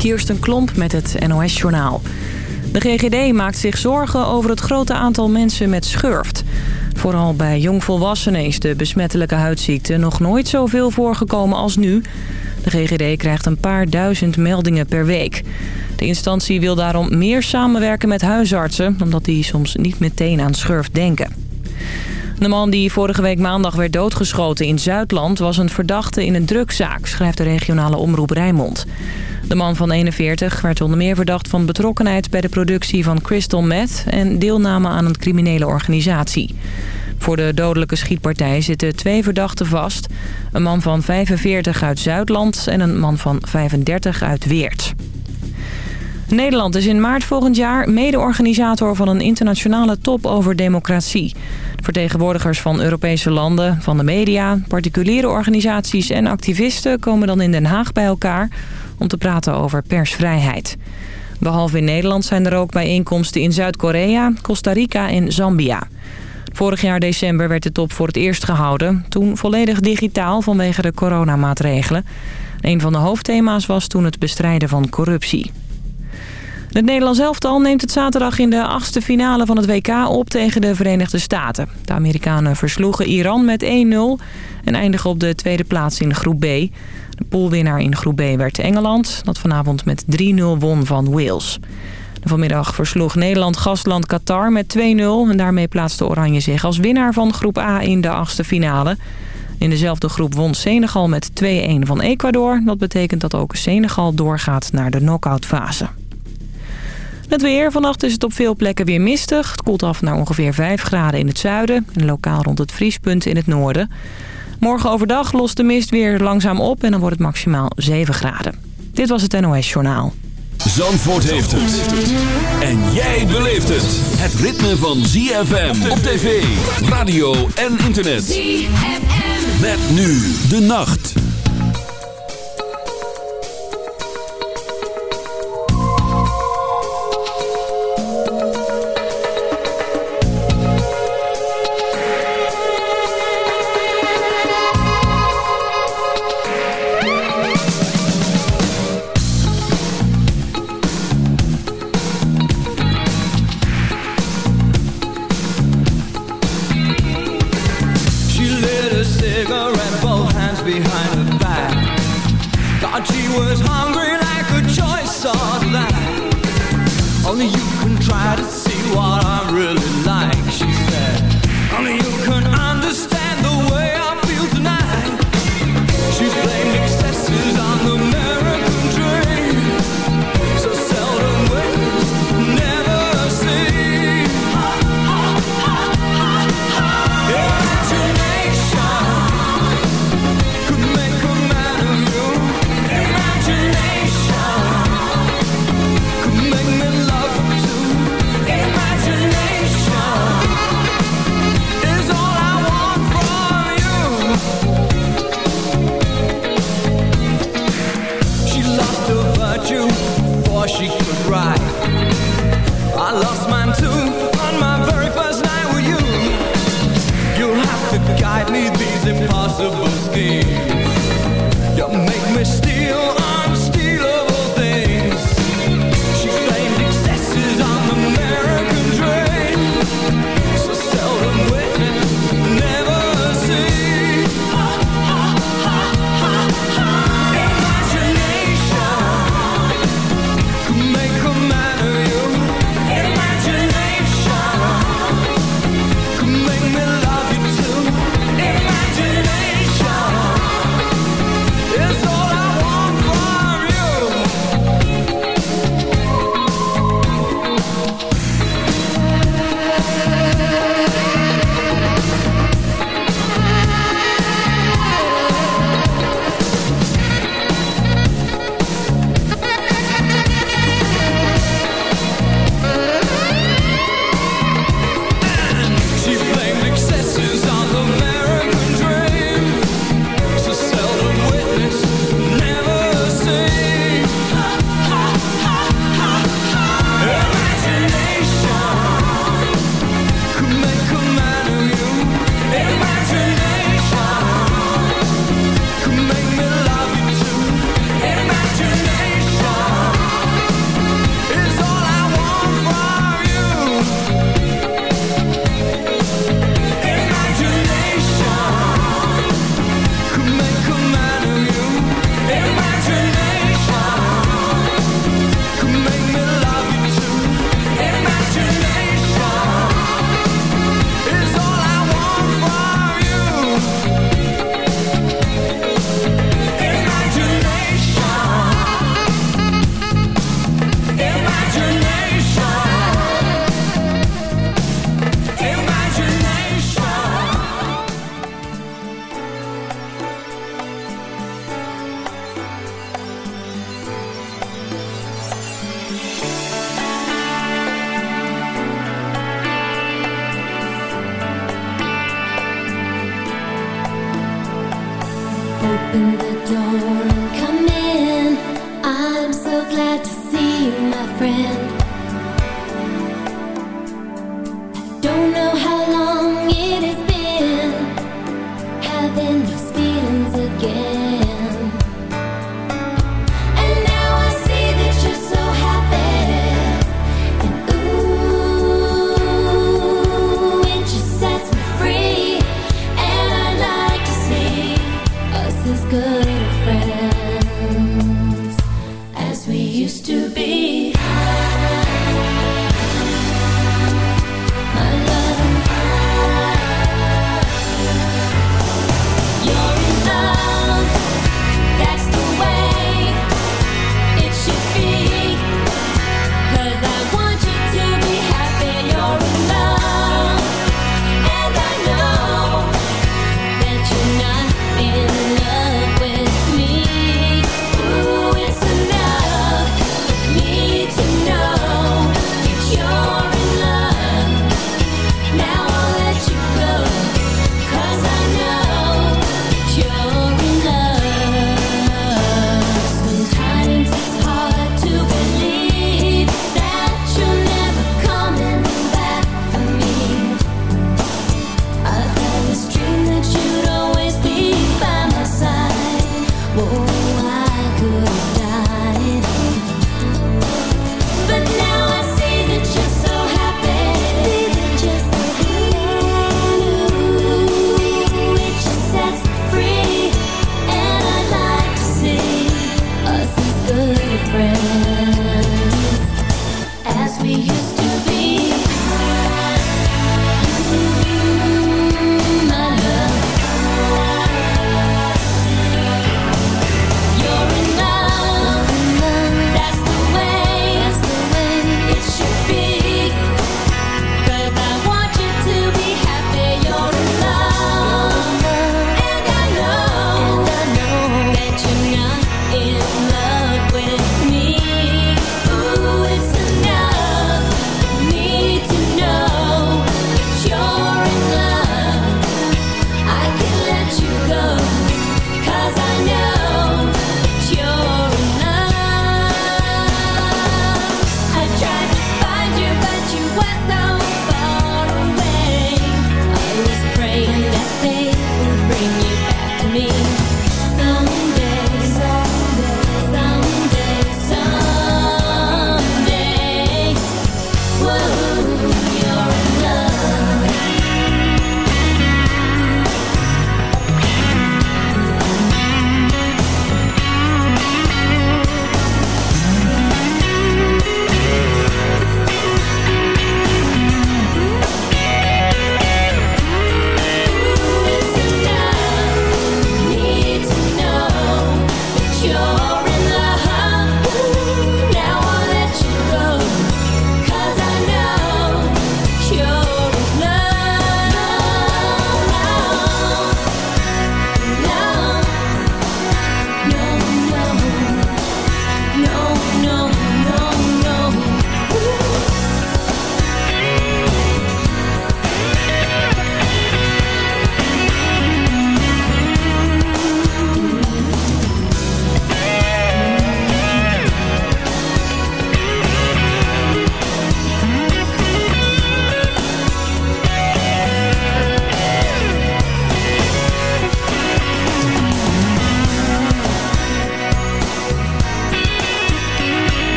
Kirsten Klomp met het NOS-journaal. De GGD maakt zich zorgen over het grote aantal mensen met schurft. Vooral bij jongvolwassenen is de besmettelijke huidziekte nog nooit zoveel voorgekomen als nu. De GGD krijgt een paar duizend meldingen per week. De instantie wil daarom meer samenwerken met huisartsen... omdat die soms niet meteen aan schurft denken. De man die vorige week maandag werd doodgeschoten in Zuidland... was een verdachte in een drugzaak, schrijft de regionale omroep Rijnmond. De man van 41 werd onder meer verdacht van betrokkenheid... bij de productie van crystal meth en deelname aan een criminele organisatie. Voor de dodelijke schietpartij zitten twee verdachten vast. Een man van 45 uit Zuidland en een man van 35 uit Weert. Nederland is in maart volgend jaar mede-organisator van een internationale top over democratie. Vertegenwoordigers van Europese landen, van de media, particuliere organisaties en activisten komen dan in Den Haag bij elkaar om te praten over persvrijheid. Behalve in Nederland zijn er ook bijeenkomsten in Zuid-Korea, Costa Rica en Zambia. Vorig jaar december werd de top voor het eerst gehouden. Toen volledig digitaal vanwege de coronamaatregelen. Een van de hoofdthema's was toen het bestrijden van corruptie. Het Nederlands elftal neemt het zaterdag in de achtste finale van het WK op tegen de Verenigde Staten. De Amerikanen versloegen Iran met 1-0 en eindigen op de tweede plaats in groep B. De poolwinnaar in groep B werd Engeland, dat vanavond met 3-0 won van Wales. Vanmiddag versloeg Nederland gastland Qatar met 2-0. En daarmee plaatste Oranje zich als winnaar van groep A in de achtste finale. In dezelfde groep won Senegal met 2-1 van Ecuador. Dat betekent dat ook Senegal doorgaat naar de knock-outfase. Het weer. Vannacht is het op veel plekken weer mistig. Het koelt af naar ongeveer 5 graden in het zuiden. En lokaal rond het vriespunt in het noorden. Morgen overdag lost de mist weer langzaam op. En dan wordt het maximaal 7 graden. Dit was het NOS Journaal. Zandvoort heeft het. En jij beleeft het. Het ritme van ZFM op tv, radio en internet. ZFM. Met nu de nacht.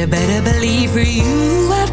You better believe I'm trying.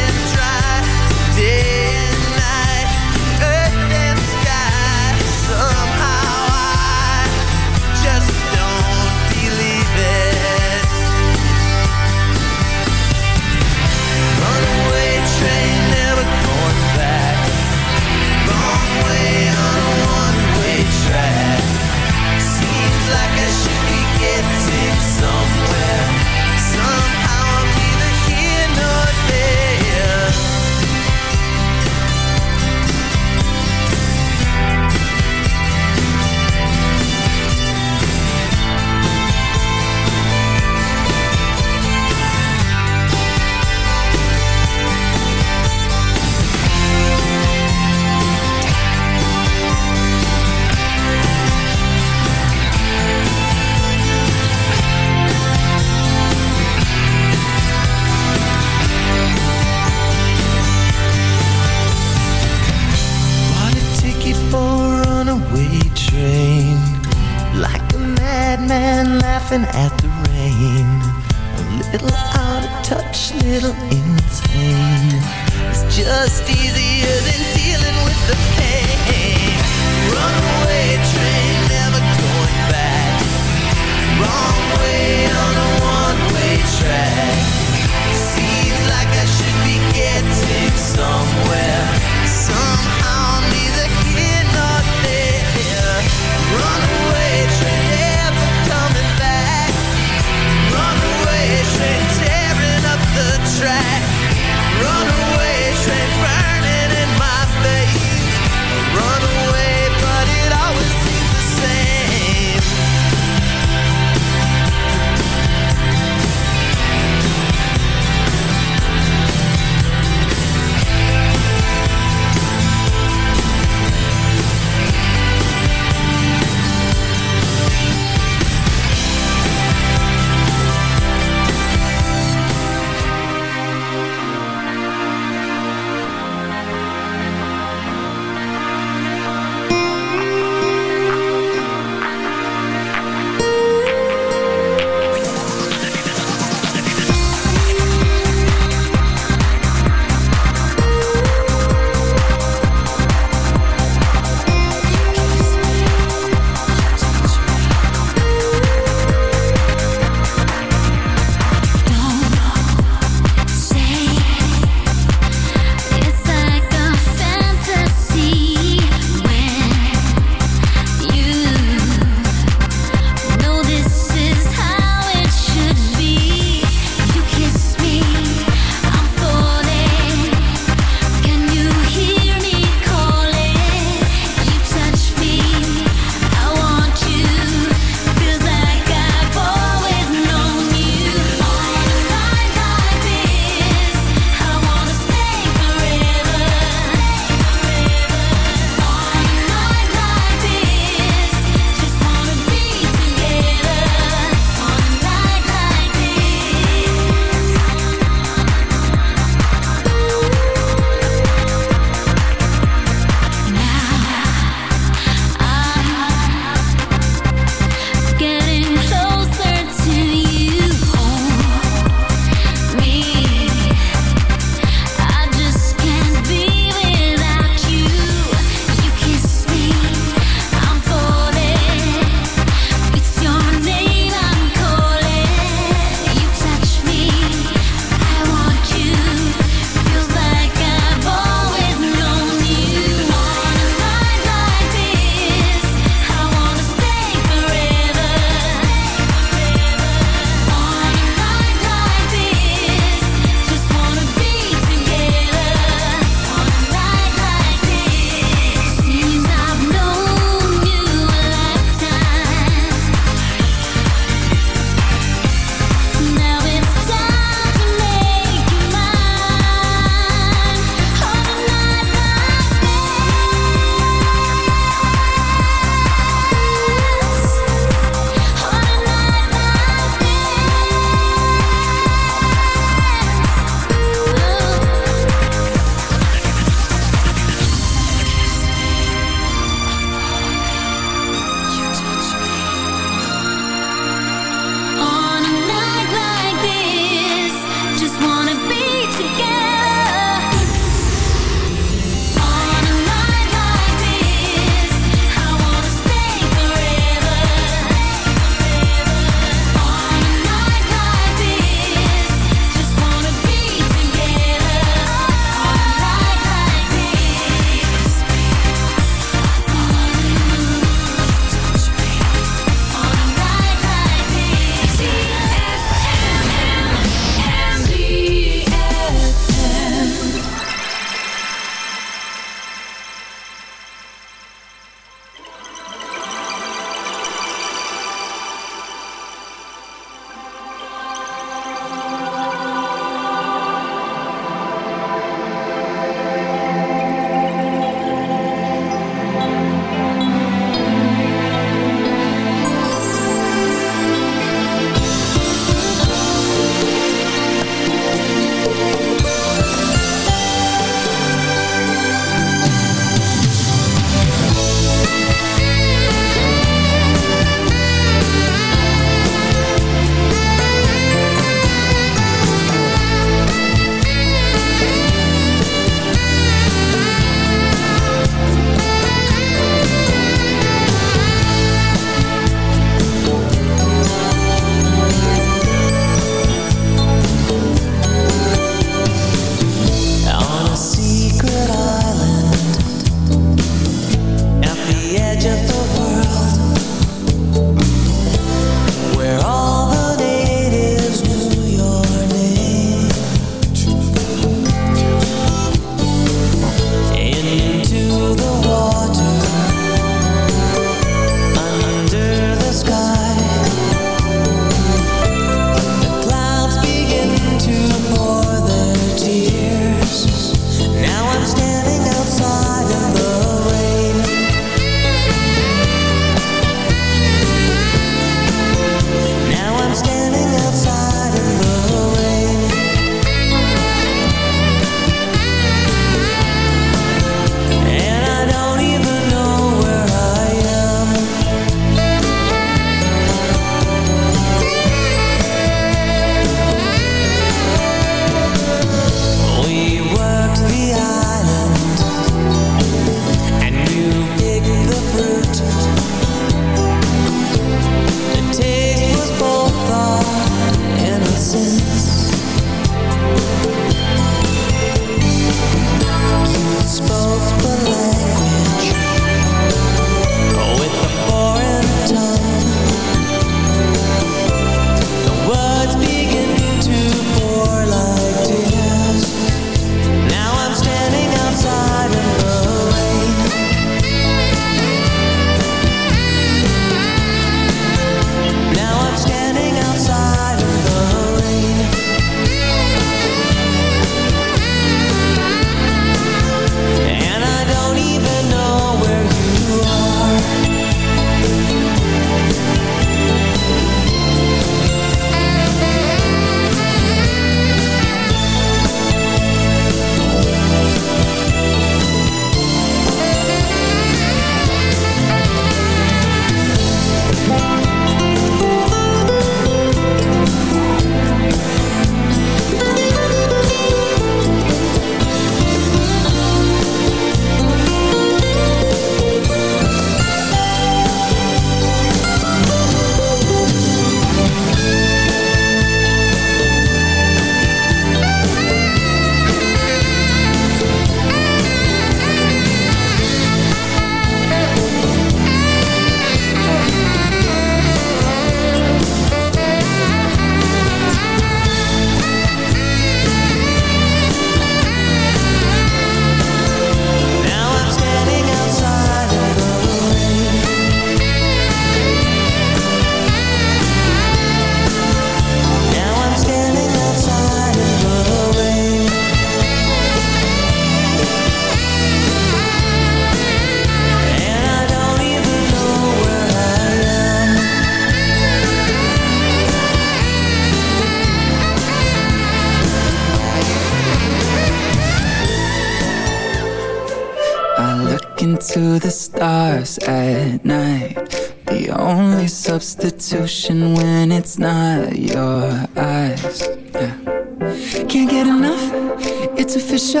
It's official.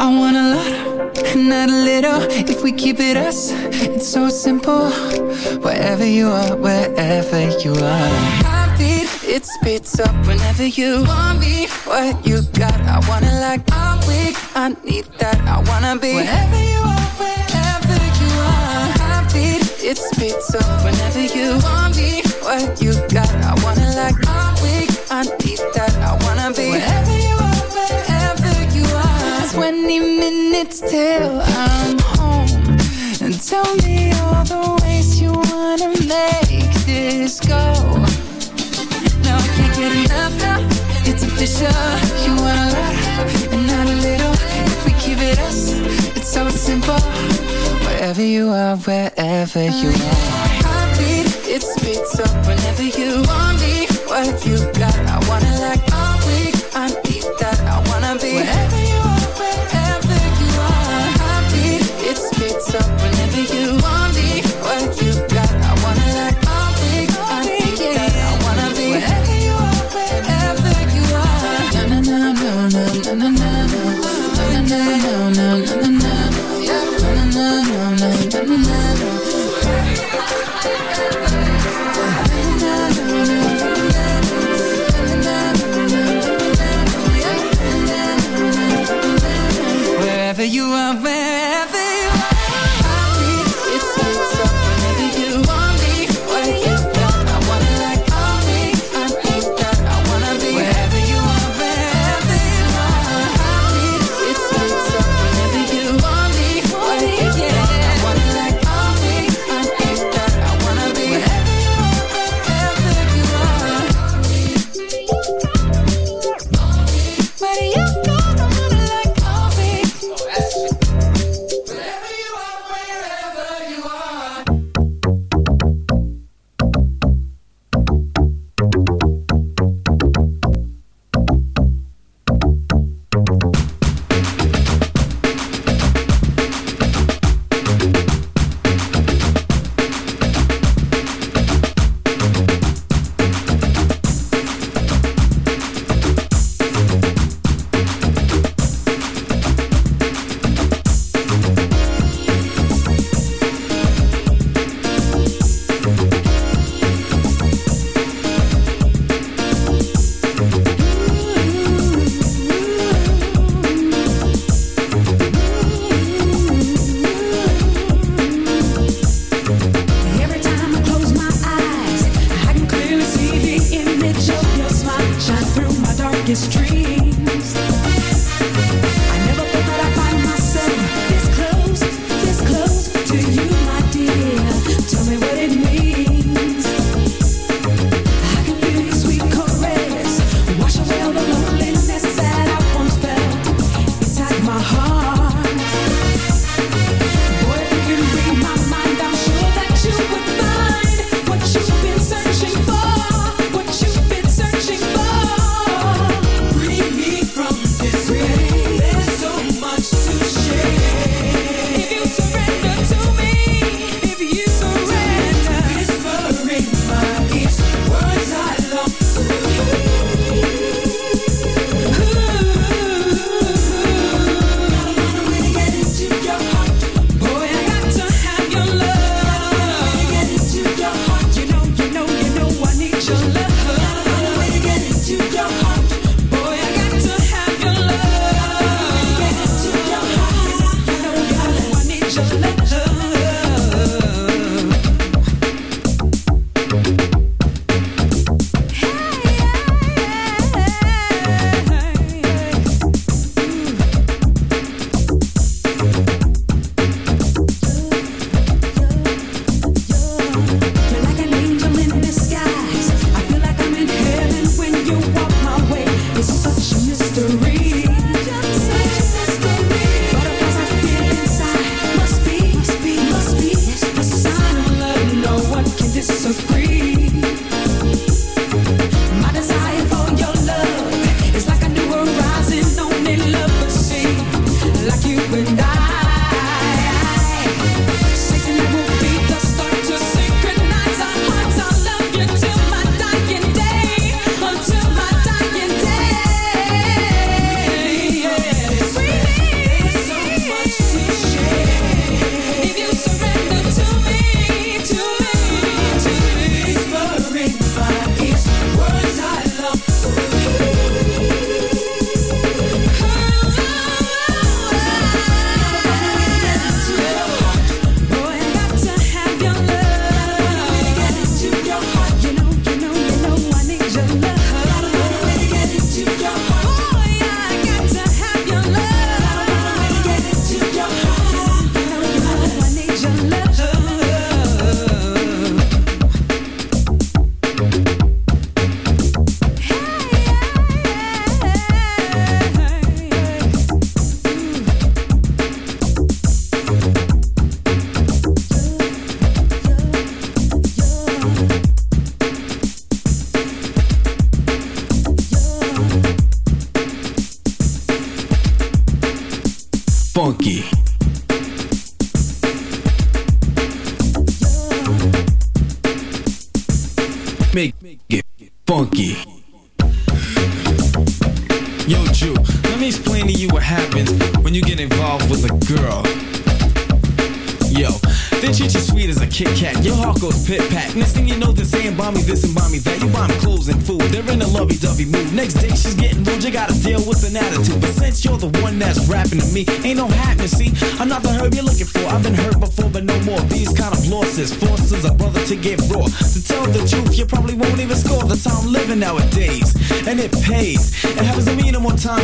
I want a lot, not a little. If we keep it us, it's so simple. Wherever you are, wherever you are it speeds up whenever you want me. What you got, I wanna like. I'm weak, I need that. I wanna be wherever you are, wherever you are. Heartbeat, it speeds up whenever you want me. What you got, I wanna like. I'm weak, I need that. I wanna be 20 minutes till I'm home. And tell me all the ways you wanna make this go No, I can't get enough now. It's official. You want a lot and not a little. If we keep it us, it's so simple. Wherever you are, wherever you are. Heartbeat, it speeds up whenever you want me. What you got, I wanna like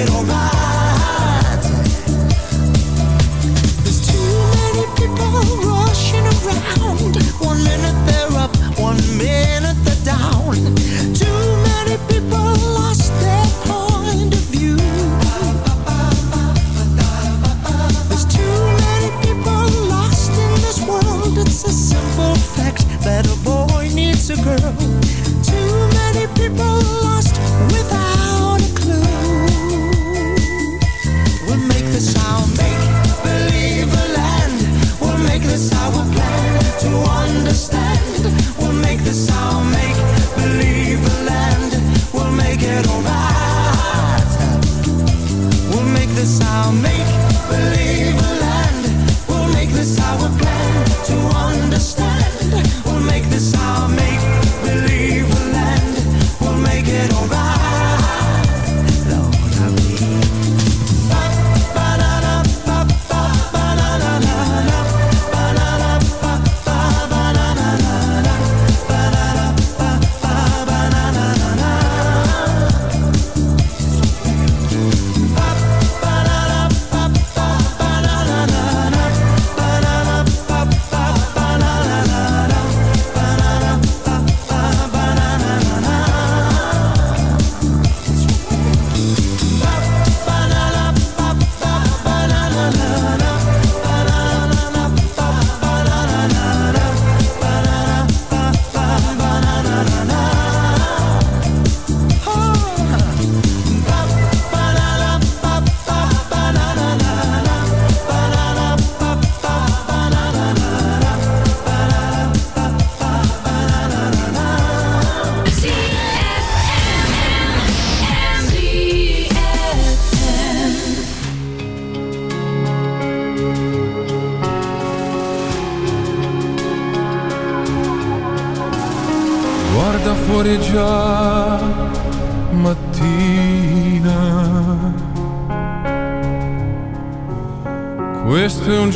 little ride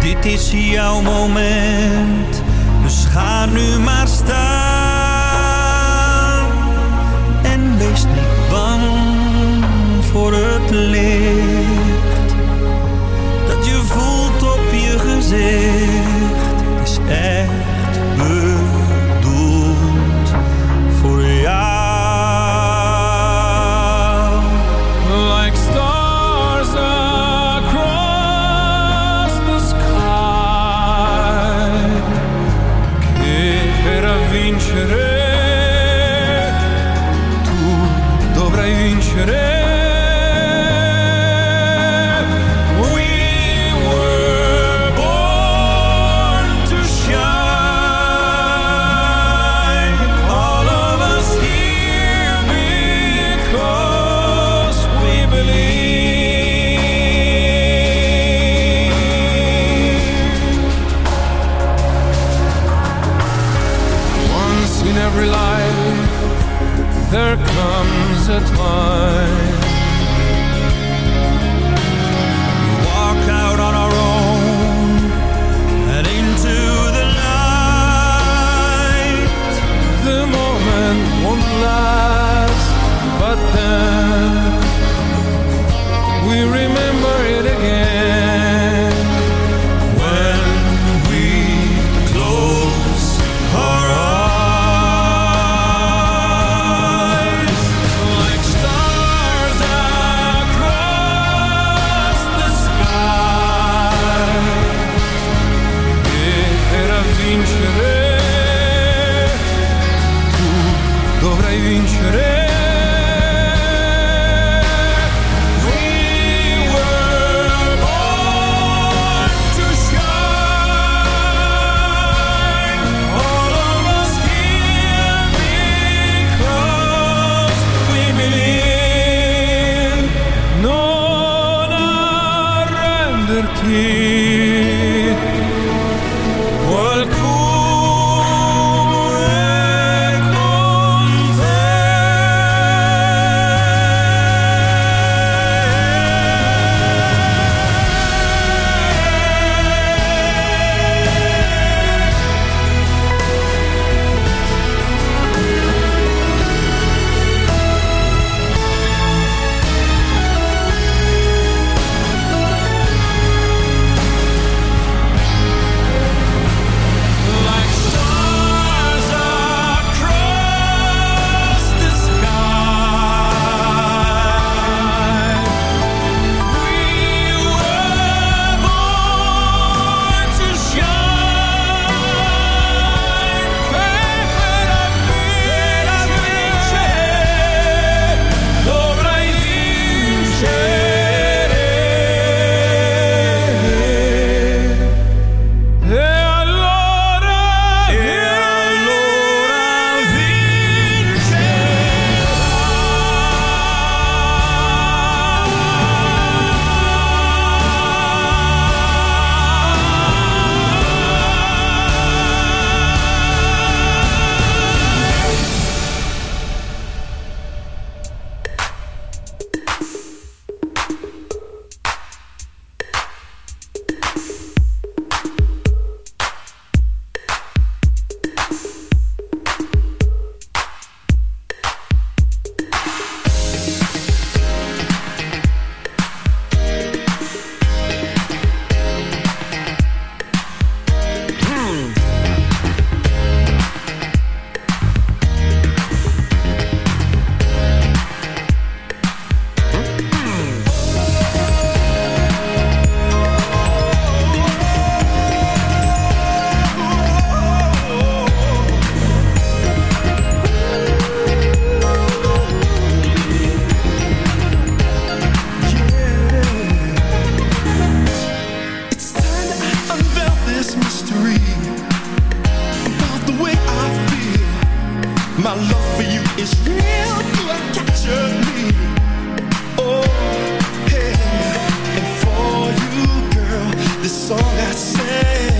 dit is jouw moment, dus ga nu maar staan. for you real me. Oh and for you girl this song I sing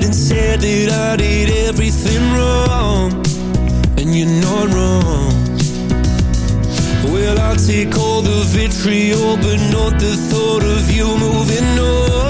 head and said that I did everything wrong. And you're not wrong. Well, I'll take all the vitriol But not the thought of you moving on.